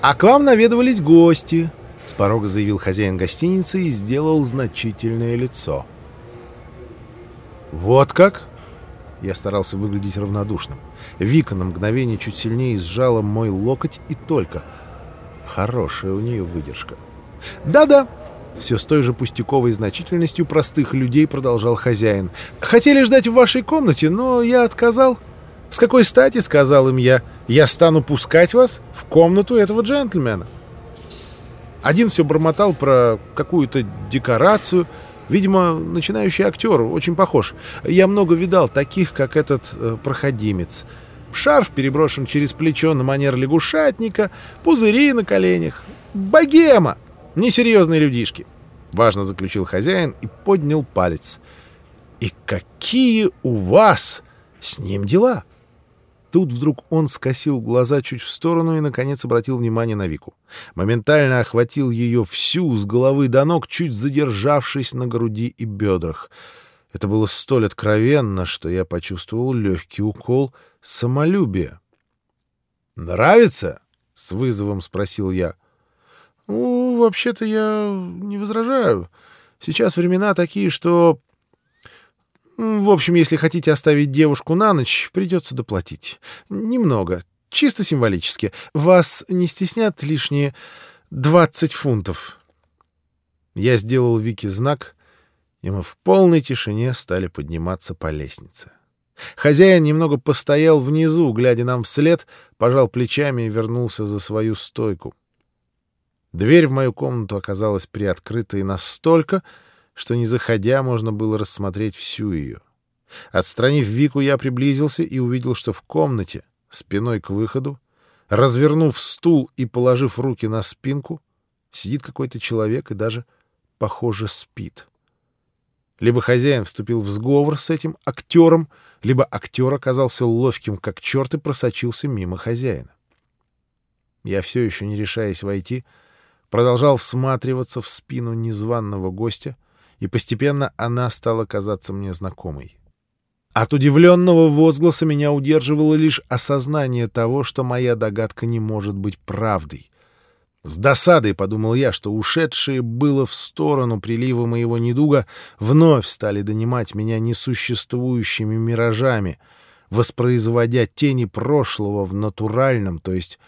«А к вам наведывались гости», — с порога заявил хозяин гостиницы и сделал значительное лицо. «Вот как?» Я старался выглядеть равнодушным. Вика на мгновение чуть сильнее сжала мой локоть и только. Хорошая у нее выдержка. «Да-да», — все с той же пустяковой значительностью простых людей продолжал хозяин. «Хотели ждать в вашей комнате, но я отказал». «С какой стати, — сказал им я, — я стану пускать вас в комнату этого джентльмена?» Один все бормотал про какую-то декорацию — Видимо, начинающий актер, очень похож. Я много видал таких, как этот э, проходимец. Шарф переброшен через плечо на манер лягушатника, пузыри на коленях. Богема! Несерьезные людишки. Важно заключил хозяин и поднял палец. И какие у вас с ним дела? Тут вдруг он скосил глаза чуть в сторону и, наконец, обратил внимание на Вику. Моментально охватил ее всю, с головы до ног, чуть задержавшись на груди и бедрах. Это было столь откровенно, что я почувствовал легкий укол самолюбия. «Нравится?» — с вызовом спросил я. «Ну, вообще-то я не возражаю. Сейчас времена такие, что в общем, если хотите оставить девушку на ночь, придется доплатить. Немного, чисто символически. Вас не стеснят лишние 20 фунтов. Я сделал Вике знак, и мы в полной тишине стали подниматься по лестнице. Хозяин немного постоял внизу, глядя нам вслед, пожал плечами и вернулся за свою стойку. Дверь в мою комнату оказалась приоткрытой настолько, что, не заходя, можно было рассмотреть всю ее. Отстранив Вику, я приблизился и увидел, что в комнате, спиной к выходу, развернув стул и положив руки на спинку, сидит какой-то человек и даже, похоже, спит. Либо хозяин вступил в сговор с этим актером, либо актер оказался ловким, как черт, и просочился мимо хозяина. Я все еще, не решаясь войти, продолжал всматриваться в спину незваного гостя — и постепенно она стала казаться мне знакомой. От удивленного возгласа меня удерживало лишь осознание того, что моя догадка не может быть правдой. С досадой подумал я, что ушедшие было в сторону прилива моего недуга вновь стали донимать меня несуществующими миражами, воспроизводя тени прошлого в натуральном, то есть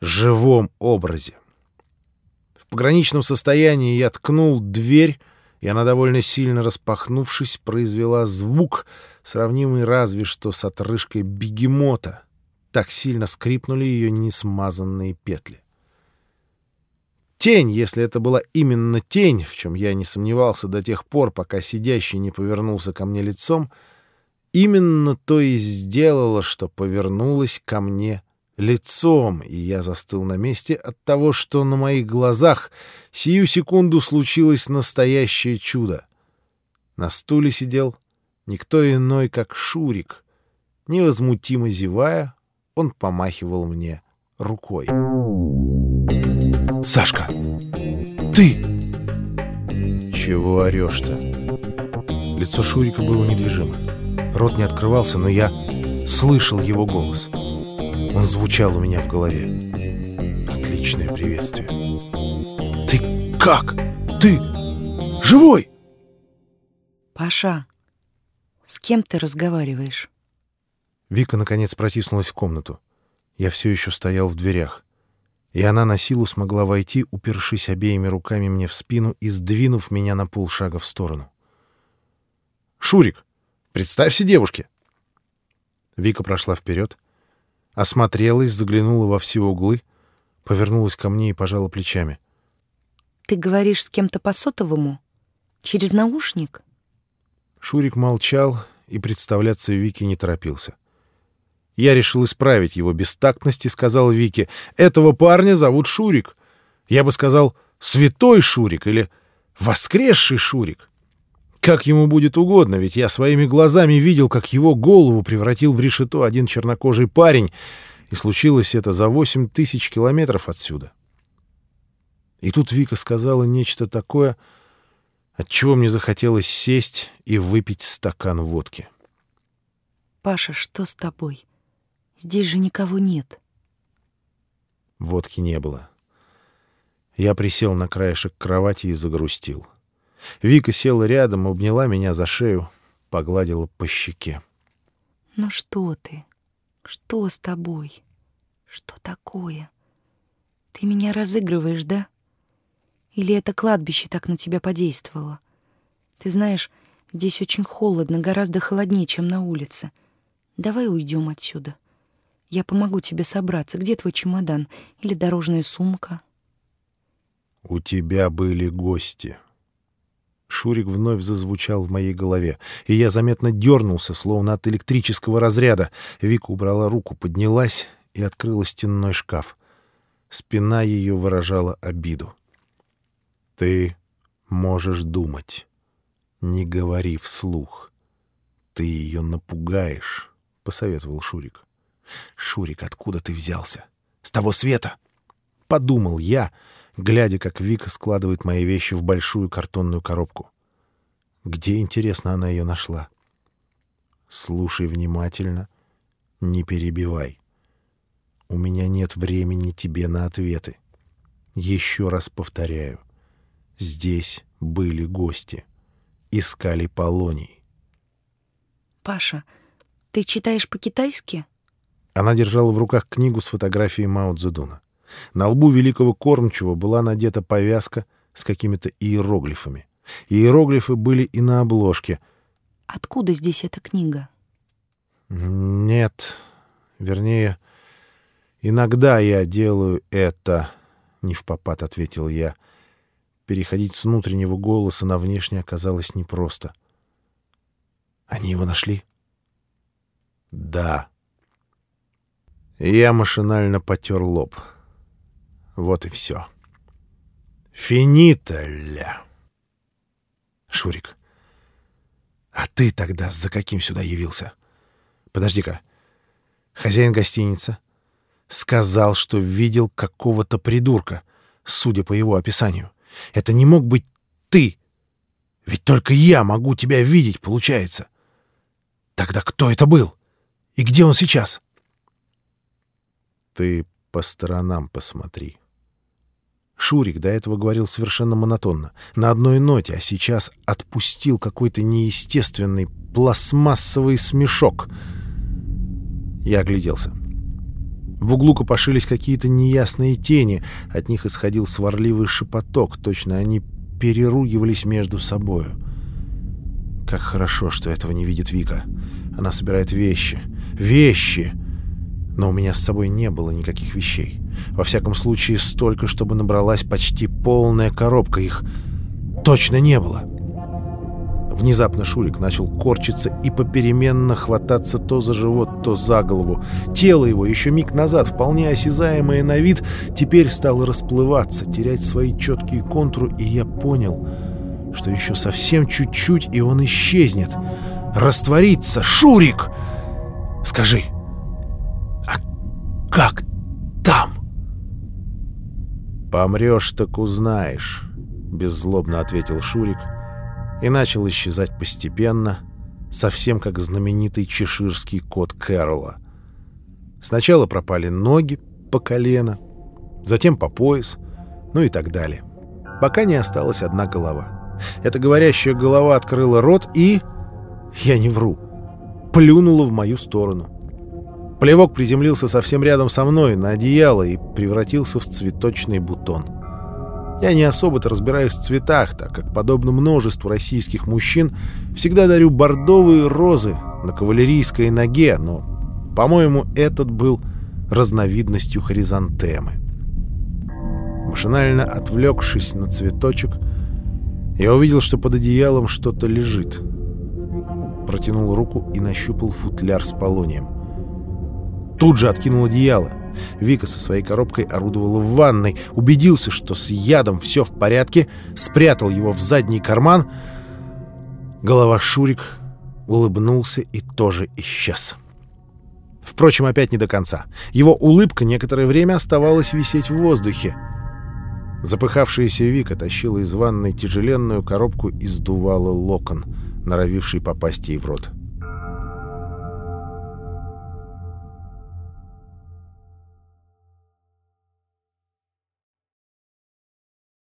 живом образе. В пограничном состоянии я ткнул дверь, и она, довольно сильно распахнувшись, произвела звук, сравнимый разве что с отрыжкой бегемота. Так сильно скрипнули ее несмазанные петли. Тень, если это была именно тень, в чем я не сомневался до тех пор, пока сидящий не повернулся ко мне лицом, именно то и сделала, что повернулась ко мне лицом, и я застыл на месте от того, что на моих глазах сию секунду случилось настоящее чудо. На стуле сидел никто иной, как Шурик. Невозмутимо зевая, он помахивал мне рукой. «Сашка! Ты!» «Чего орешь-то?» Лицо Шурика было недвижимо. Рот не открывался, но я слышал его голос. «Сашка!» Он звучал у меня в голове. Отличное приветствие. «Ты как? Ты живой?» «Паша, с кем ты разговариваешь?» Вика наконец протиснулась в комнату. Я все еще стоял в дверях. И она на силу смогла войти, упершись обеими руками мне в спину и сдвинув меня на полшага в сторону. «Шурик, представься девушке!» Вика прошла вперед, осмотрелась, заглянула во все углы, повернулась ко мне и пожала плечами. «Ты говоришь с кем-то по сотовому? Через наушник?» Шурик молчал и представляться Вике не торопился. Я решил исправить его бестактность и сказал Вике, «Этого парня зовут Шурик. Я бы сказал, святой Шурик или воскресший Шурик. Как ему будет угодно, ведь я своими глазами видел, как его голову превратил в решето один чернокожий парень, и случилось это за восемь тысяч километров отсюда. И тут Вика сказала нечто такое, от чего мне захотелось сесть и выпить стакан водки. «Паша, что с тобой? Здесь же никого нет». Водки не было. Я присел на краешек кровати и загрустил. Вика села рядом, обняла меня за шею, погладила по щеке. «Ну что ты? Что с тобой? Что такое? Ты меня разыгрываешь, да? Или это кладбище так на тебя подействовало? Ты знаешь, здесь очень холодно, гораздо холоднее, чем на улице. Давай уйдем отсюда. Я помогу тебе собраться. Где твой чемодан? Или дорожная сумка?» «У тебя были гости». Шурик вновь зазвучал в моей голове, и я заметно дернулся, словно от электрического разряда. Вика убрала руку, поднялась и открыла стенной шкаф. Спина ее выражала обиду. «Ты можешь думать. Не говори вслух. Ты ее напугаешь», — посоветовал Шурик. «Шурик, откуда ты взялся? С того света?» Подумал я, глядя, как Вика складывает мои вещи в большую картонную коробку. Где, интересно, она ее нашла? Слушай внимательно, не перебивай. У меня нет времени тебе на ответы. Еще раз повторяю. Здесь были гости. Искали полоний. «Паша, ты читаешь по-китайски?» Она держала в руках книгу с фотографией Мао Цзэдуна. На лбу великого кормчего была надета повязка с какими-то иероглифами. Иероглифы были и на обложке. «Откуда здесь эта книга?» «Нет. Вернее, иногда я делаю это...» — не в попад ответил я. Переходить с внутреннего голоса на внешний оказалось непросто. «Они его нашли?» «Да». Я машинально потер лоб. Вот и все. Финита ля. Шурик, а ты тогда за каким сюда явился? Подожди-ка. Хозяин гостиницы сказал, что видел какого-то придурка, судя по его описанию. Это не мог быть ты. Ведь только я могу тебя видеть, получается. Тогда кто это был? И где он сейчас? Ты по сторонам посмотри. Шурик до этого говорил совершенно монотонно, на одной ноте, а сейчас отпустил какой-то неестественный пластмассовый смешок. Я огляделся. В углу копошились какие-то неясные тени, от них исходил сварливый шепоток, точно они переругивались между собою. Как хорошо, что этого не видит Вика. Она собирает вещи. Вещи! Но у меня с собой не было никаких вещей. Во всяком случае, столько, чтобы набралась почти полная коробка. Их точно не было. Внезапно Шурик начал корчиться и попеременно хвататься то за живот, то за голову. Тело его, еще миг назад, вполне осязаемое на вид, теперь стало расплываться, терять свои четкие контуры, и я понял, что еще совсем чуть-чуть, и он исчезнет. Растворится! Шурик! Скажи, «Помрешь, так узнаешь», — беззлобно ответил Шурик и начал исчезать постепенно, совсем как знаменитый чеширский кот Кэрола. Сначала пропали ноги по колено, затем по пояс, ну и так далее. Пока не осталась одна голова. Эта говорящая голова открыла рот и... Я не вру. Плюнула в мою сторону. Плевок приземлился совсем рядом со мной, на одеяло, и превратился в цветочный бутон. Я не особо-то разбираюсь в цветах, так как, подобно множеству российских мужчин, всегда дарю бордовые розы на кавалерийской ноге, но, по-моему, этот был разновидностью хризантемы. Машинально отвлекшись на цветочек, я увидел, что под одеялом что-то лежит. Протянул руку и нащупал футляр с полонием. Тут же откинул одеяло. Вика со своей коробкой орудовала в ванной. Убедился, что с ядом все в порядке, спрятал его в задний карман. Голова Шурик улыбнулся и тоже исчез. Впрочем, опять не до конца. Его улыбка некоторое время оставалась висеть в воздухе. Запыхавшаяся Вика тащила из ванной тяжеленную коробку и сдувала локон, норовивший попасть ей в рот. —